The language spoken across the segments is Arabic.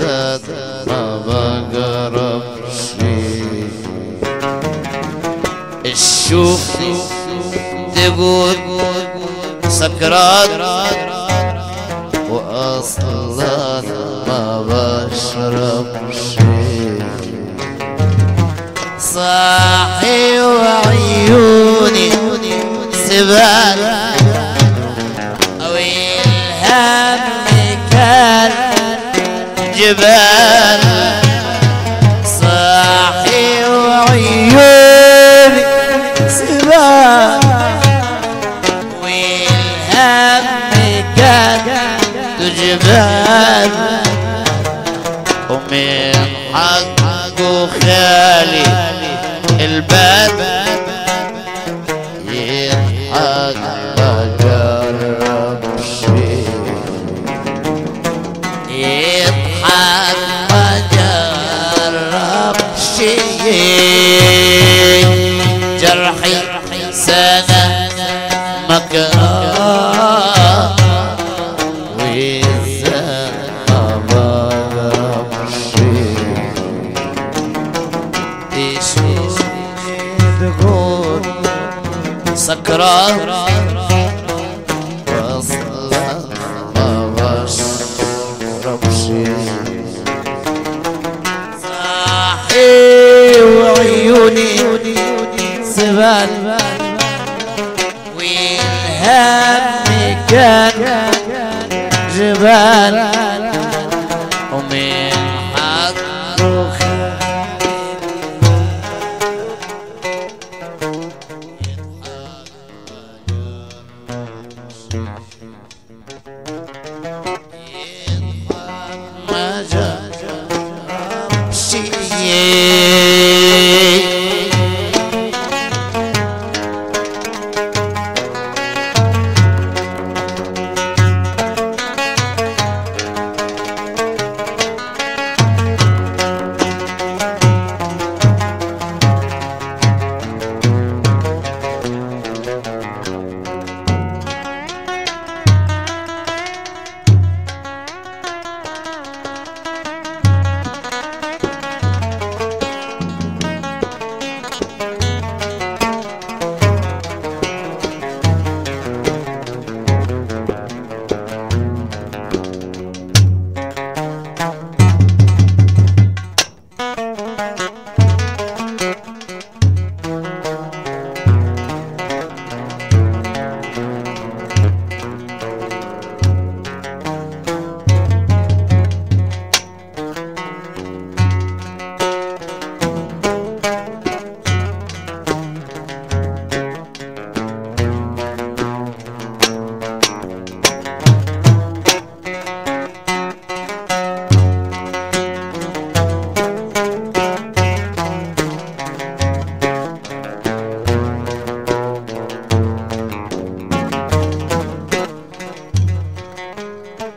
ما بقرب شي الشوف تقول سكران واصلا ما بشرب شي صاحي وعيوني سبال جبال سنة مكران وإذا ما بغرب شي تقول سكران মেহরবান ও মেয়ে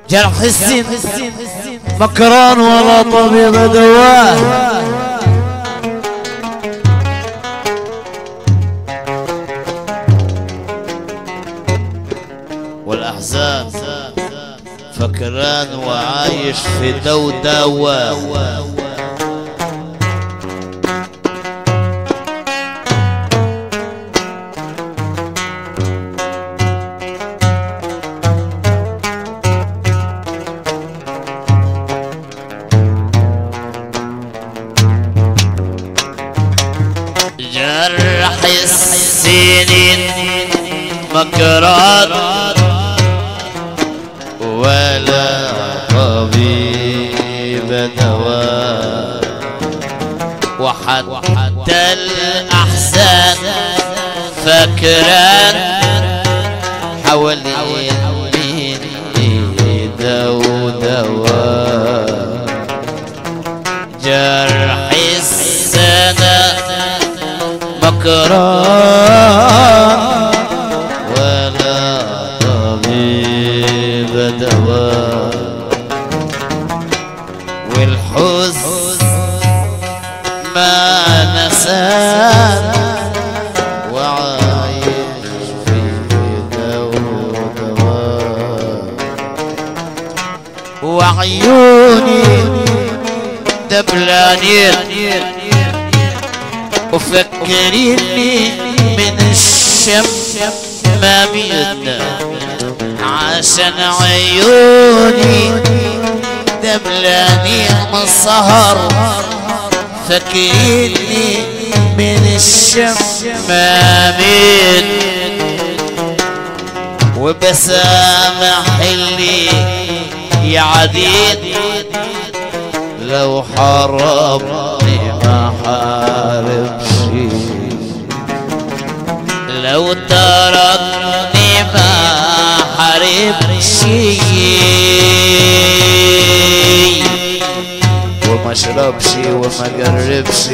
جرح السن. مكران ولا طبيب دواه والأحزان فكران وعايش في دوداوة جرح مكران ولا طبيب دواء وحتى الأحزان فكران. حوالين دو دواء جرح السنة مكران. دبلانين وفكريني من الشم ما بيدنا عشان عيوني دبلاني من فكريني من الشم ما بيد وبسامح اللي يعديد لو حرمني ما حاربش لو تركني ما حاربش وما اشربش وما جربش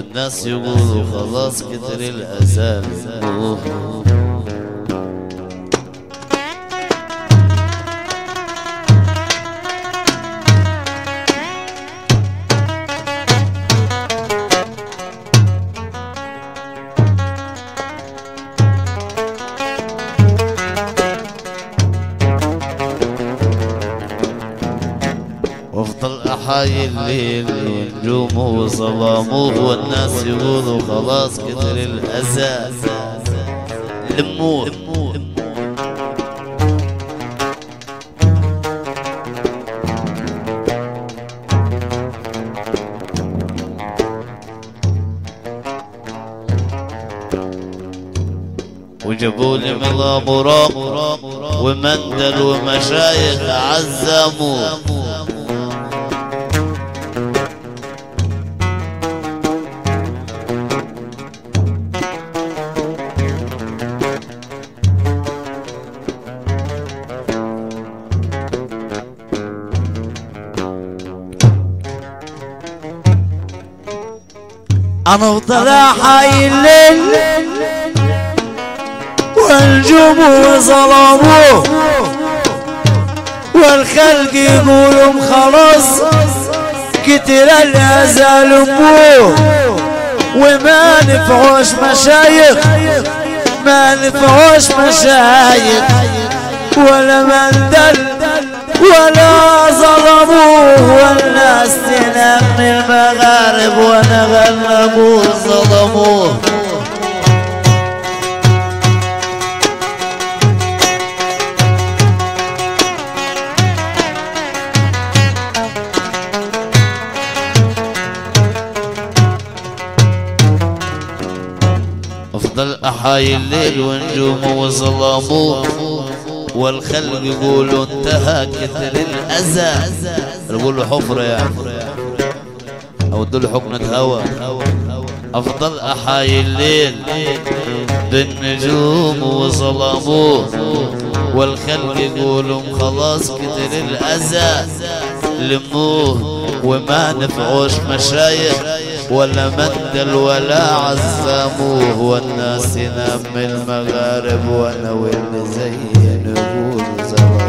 والناس يقولوا خلاص كتر الأذان. وظلامه والناس يقولوا خلاص كتر الأذى. لموه وجابوا لي من الابراق ومندل ومشايخ عزموا أنا افضل الليل. والنجوم وظلاموه والخلق يقولوا خلاص كتر الاذى لموه وما نفعوش مشايخ ما نفعوش مشايخ. ولا مندل ولا ظلموه والناس تنام من المغارب ونغلبوه ظلموه أفضل أحايي الليل ونجومه وظلامه والخلق يقولوا انتهى كتر الأذى. يقولوا حفرة يعني. أو ادوا حقنه هوا أفضل احايي الليل بالنجوم وظلامه والخلق يقولوا خلاص كتر الأذى. لموه وما نفعوش مشايخ ولا مندل ولا عزموه والناس ينام من المغارب وأنا واللي زي نقول زرفوه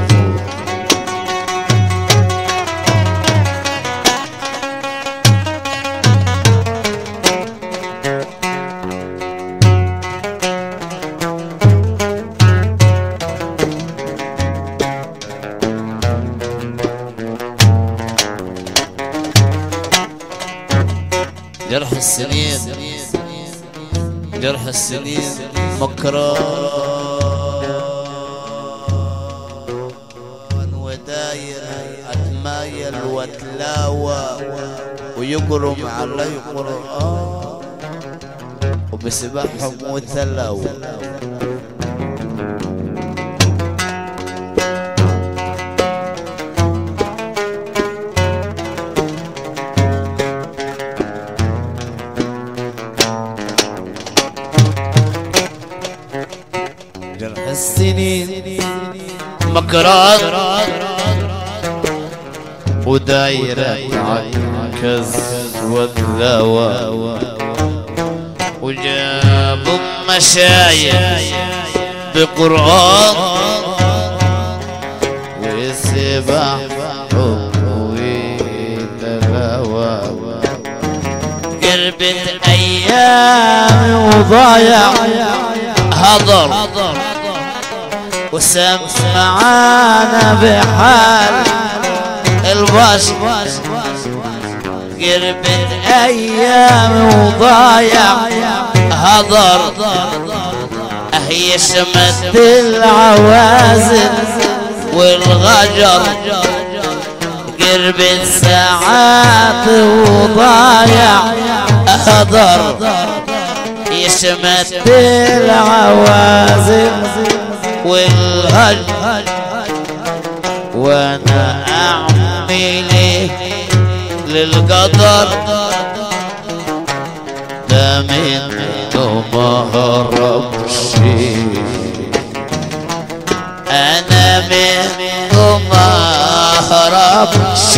السنين جرح السنين مكران وداير أتمايل واتلاوى ويقروا علي قرآن وبسباحهم وتلاوى مكران. ودايرة عكز والذوى وجابوا مشايخ بقرآن. وسبح وتلاوى قربت أيام وضايع. هضر وسمعانا بحال البشر قربت أيام وضايع هضر. هي شمت العوازل والغجر. قربت ساعات وضايع هضر. يشمت العوازل والهج وأنا اعمل للقدر ده منه ما هربش أنا منه ما هربش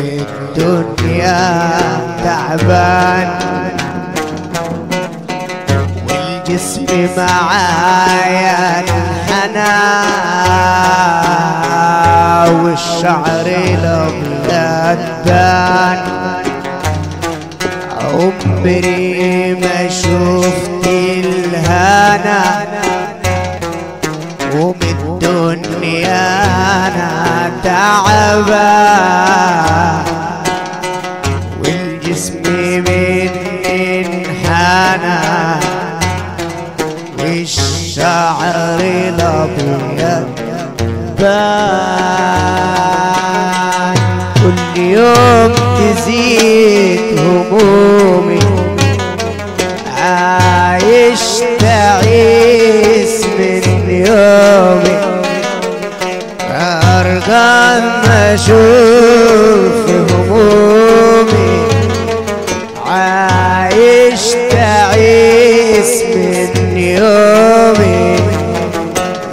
الدنيا تعبان والجسم معايا انحنى والشعر بان عمري ما شفت الهنا ومن الدنيا أنا تعبان والجسم من انحنى والشعر الابيض بان كل يوم تزيد همومي. ما أشوف همومي. عايش تعيس من يومي.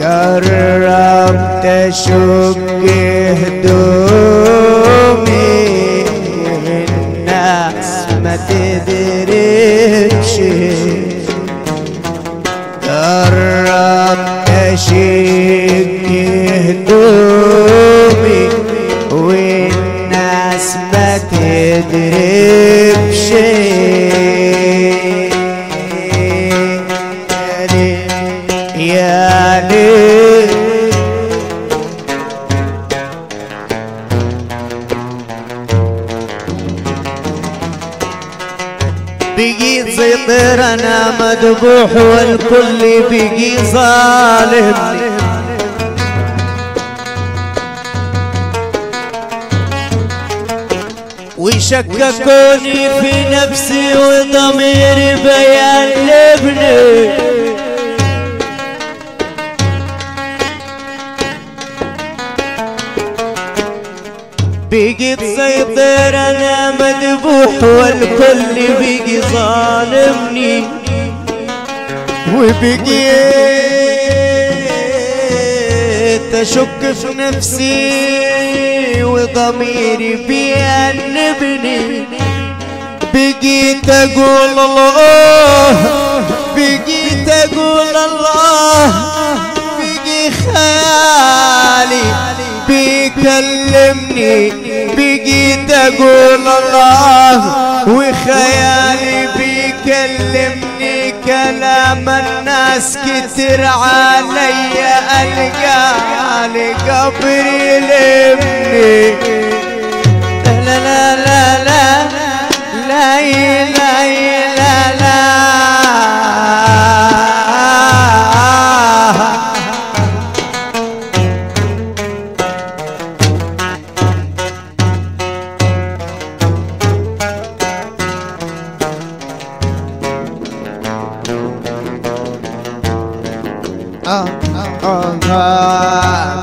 قربت أشق بقيت زي طير أنا مذبوح والكل بقي ظالم. وشككوني في نفسي وضميري بيان لابني بقيت سيطر أنا مذبوح والكل بقي ظالمني. وبقيت أشك في نفسي وضميري بيأنبني. بقيت أقول الله بقيت أقول الله بقي خيالي بيكلمني. بقيت أقول الله وخيالي بيكلمني كلام الناس كتر علي القى لقبري لابني لا لا لا لا لا لا لا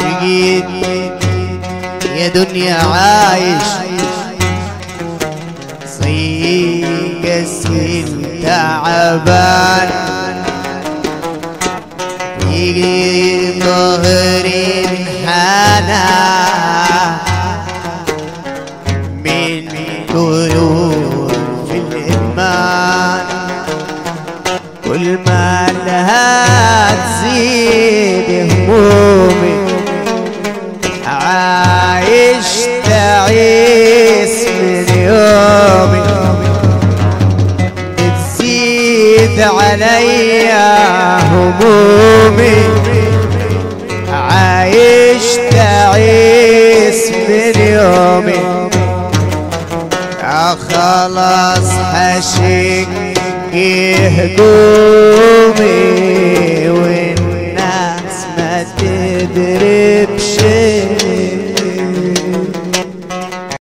بقيت يا دنيا عايش صيق السن تعبان يجي ظهري انحنى تزيد همومي. عايش تعيس من يومي. تزيد علي همومي. عايش تعيس من يومي. خلاص حشك يهدومي.